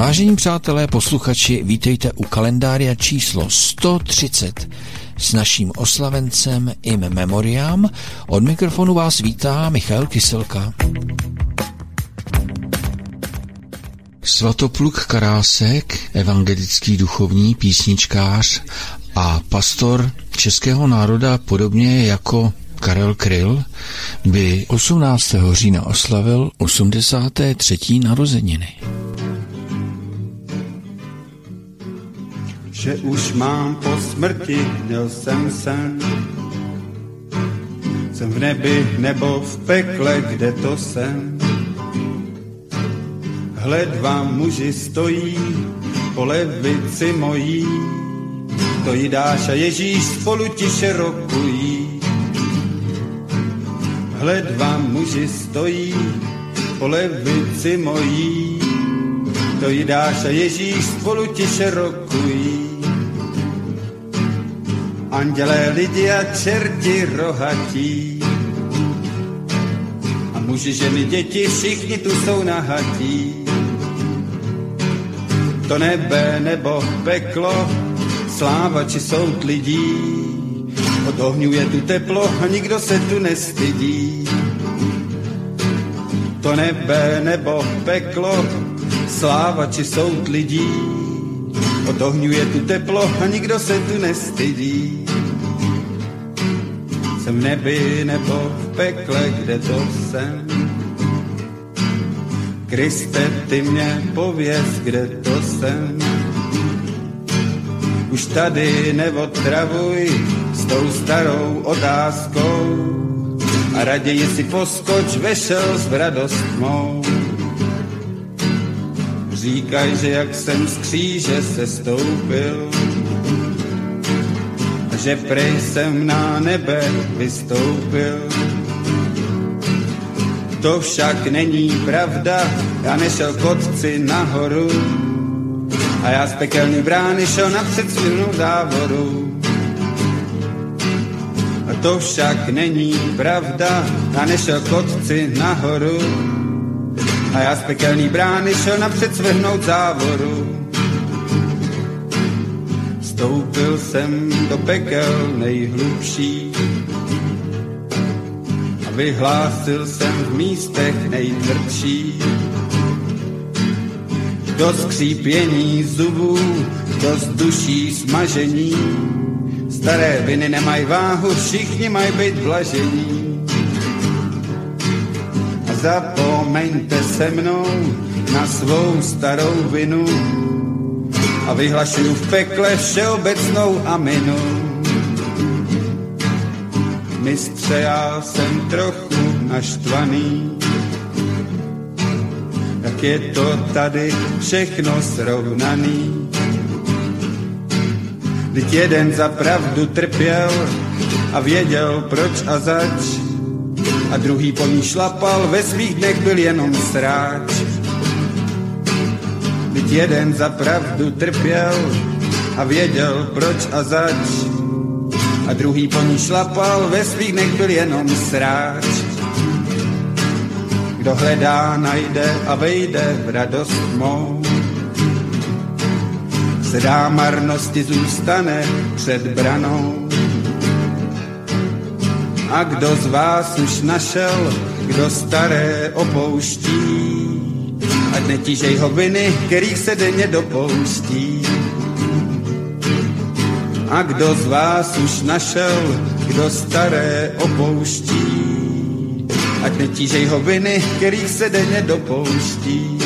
Vážení přátelé, posluchači, vítejte u kalendária číslo 130 s naším oslavencem im memoriám. Od mikrofonu vás vítá Michal Kyselka. Svatopluk Karásek, evangelický duchovní písničkář a pastor českého národa podobně jako Karel Kryl by 18. října oslavil 83. narozeniny. Že už mám po smrti, měl jsem sen. Jsem v nebi nebo v pekle, kde to jsem. Hle, dva muži stojí po levici mojí, to Jidáš a Ježíš spolu tiše rokují. Hle, dva muži stojí po levici mojí, to Jidáš a Ježíš spolu tiše rokují. Andělé, lidi a čerti rohatí. A muži, ženy, děti, všichni tu jsou nahatí. To nebe nebo peklo, sláva či soud lidí. Od ohňu je tu teplo a nikdo se tu nestydí. To nebe nebo peklo, sláva či soud lidí. Od ohňu je tu teplo a nikdo se tu nestydí. Jsem v nebi nebo v pekle, kde to jsem. Kriste, ty mě pověz, kde to jsem. Už tady neotravuj s tou starou otázkou a raději si poskoč vešel s radost mou. Říkaj, že jak jsem z kříže se stoupil, že prej jsem na nebe vystoupil. To však není pravda, já nešel kotci nahoru a já z pekelný brány šel na předsvědnou závodu. A to však není pravda, já nešel kotci nahoru a já z pekelný brány šel na předsvědnou závodu. Jsem do pekel nejhlubší a vyhlásil jsem v místech nejtvrdší. Do skřípění zubů, do duší smažení, staré viny nemají váhu, všichni mají být vlažení. A zapomeňte se mnou na svou starou vinu, a vyhlašuju v pekle všeobecnou aminu. Mistře, já jsem trochu naštvaný, jak je to tady všechno srovnaný. Vždyť jeden za pravdu trpěl a věděl proč a zač, a druhý po ní šlapal, ve svých dnech byl jenom sráč Byť jeden za pravdu trpěl a věděl proč a zač. A druhý po ní šlapal, ve svých nech byl jenom sráč. Kdo hledá, najde a vejde v radost mou. Sedá marnosti zůstane před branou. A kdo z vás už našel, kdo staré opouští, ať netížej ho viny, kterých se denně dopouští. A kdo z vás už našel, kdo staré opouští, ať netížej ho viny, kterých se denně dopouští.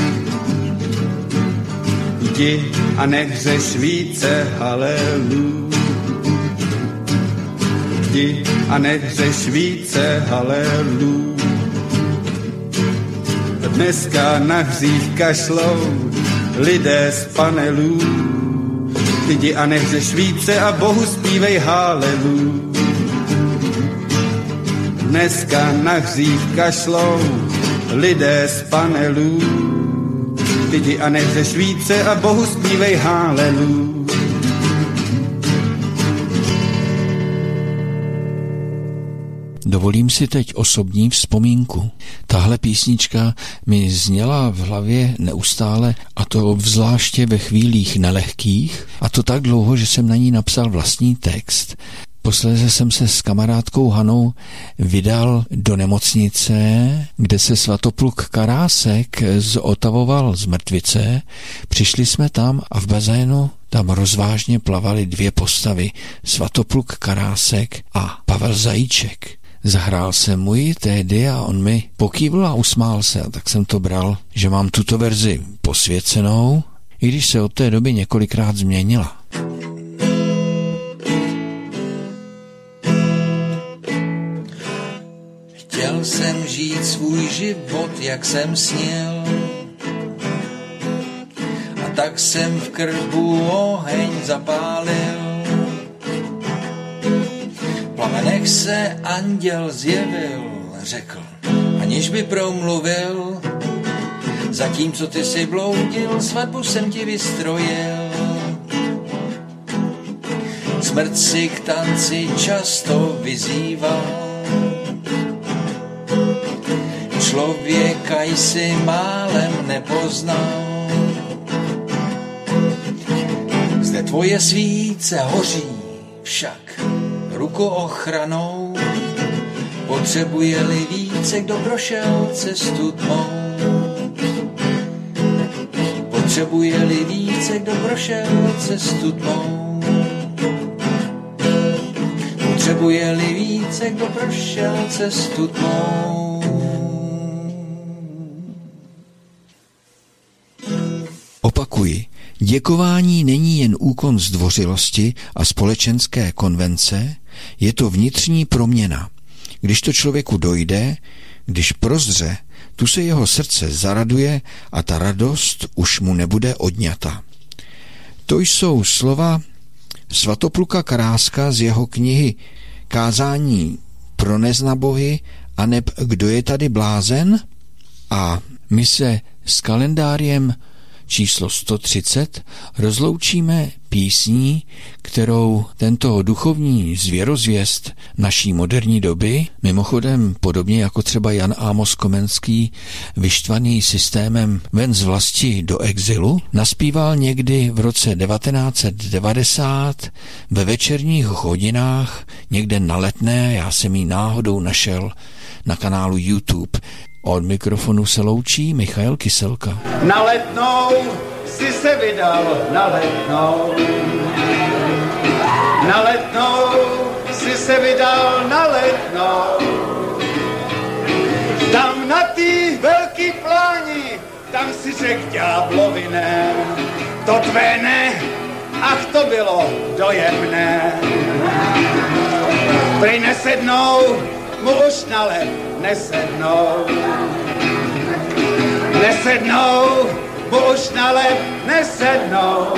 Jdi a nehřeš více, halelu. Jdi a nehřeš více, halelu Dneska na hřích kašlou lidé z panelů. Jdi a nehřeš více a Bohu zpívej hálelu. Dneska na hřích kašlou lidé z panelů. Jdi a nehřeš více a Bohu zpívej hálelu. Dovolím si teď osobní vzpomínku. Tahle písnička mi zněla v hlavě neustále a to obzvláště ve chvílích nelehkých a to tak dlouho, že jsem na ní napsal vlastní text. Posledně jsem se s kamarádkou Hanou vydal do nemocnice, kde se svatopluk Karásek zotavoval z mrtvice. Přišli jsme tam a v bazénu tam rozvážně plavaly dvě postavy, svatopluk Karásek a Pavel Zajíček. Zahrál jsem mu ji tehdy a on mi pokývl a usmál se a tak jsem to bral, že mám tuto verzi posvěcenou, i když se od té doby několikrát změnila. Chtěl jsem žít svůj život, jak jsem sněl. A tak jsem v krbu oheň zapálil plamenech se anděl zjevil, řekl, aniž by promluvil, zatímco ty si bloudil, svatbu jsem ti vystrojil. Smrt si k tanci často vyzýval, člověka jsi málem nepoznal. Zde tvoje svíce hoří však ruku ochranou. Potřebuje-li více, kdo prošel cestu tmou. Potřebuje-li více, kdo prošel cestu tmou. Potřebuje-li více, kdo prošel cestu tmou. Opakuji, děkování není jen úkon zdvořilosti a společenské konvence, je to vnitřní proměna. Když to člověku dojde, když prozře, tu se jeho srdce zaraduje a ta radost už mu nebude odňata. To jsou slova Svatopluka Karáska z jeho knihy Kázání pro neznabohy a neb Kdo je tady blázen? A my se s kalendáriem číslo 130 rozloučíme písní, kterou tento duchovní zvěrozvěst naší moderní doby, mimochodem podobně jako třeba Jan Amos Komenský, vyštvaný systémem ven z vlasti do exilu, naspíval někdy v roce 1990 ve večerních hodinách někde na letné, já jsem ji náhodou našel na kanálu YouTube. Od mikrofonu se loučí Michal Kyselka. Na letnou si se vydal, na letnou. Na letnou si se vydal, na letnou. Tam na tý velký pláni, tam si řek ďábloviné. To tvé ne, ach to bylo dojemné. Prej nesednou, mu už na let nesednou. Nesednou, mu už na let nesednou.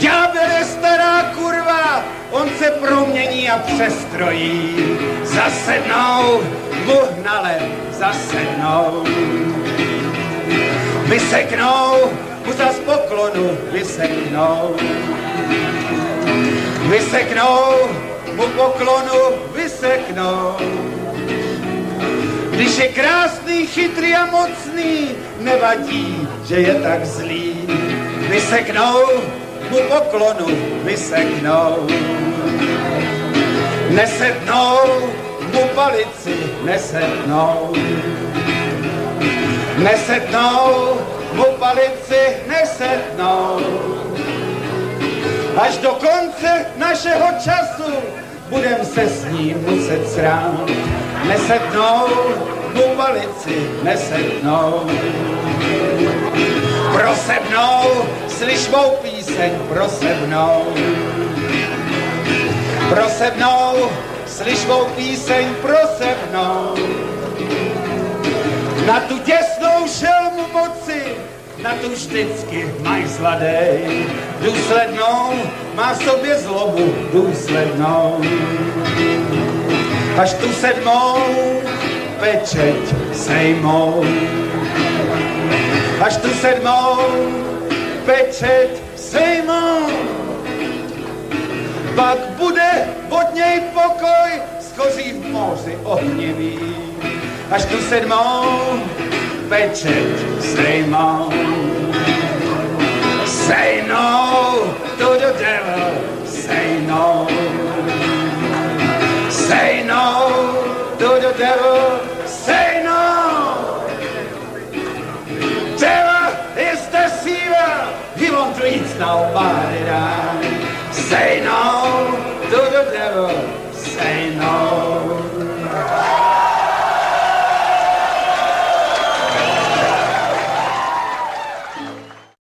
Ďábel je stará kurva, on se promění a přestrojí. Zasednou, mu na let zasednou. Vyseknou, mu zas poklonu vyseknou. Vyseknou, mu poklonu vyseknou. Když je krásný, chytrý a mocný, nevadí, že je tak zlý. Vyseknou, mu poklonu vyseknou. Nesednou, mu palici nesednou. Nesednou, mu palici nesednou. Až do konce našeho času budem se s ním muset srát. Nesednou, mu palici nesednou. Prosebnou, slyš mou píseň, prosebnou. Prosebnou, slyš mou píseň, prosebnou. Na tu těsnou šelmu moci, na tu vždycky maj zladej. Důslednou má v sobě zlobu, důslednou. Až tu sedmou pečeť sejmou. Až tu sedmou pečeť sejmou. Pak bude od něj pokoj skoří v moři ohnivý. Až tu sedmou pečet sejmou. Say no to the devil, say no. Say no to the devil, say no. Devil is deceiver, he won't treat nobody. Say no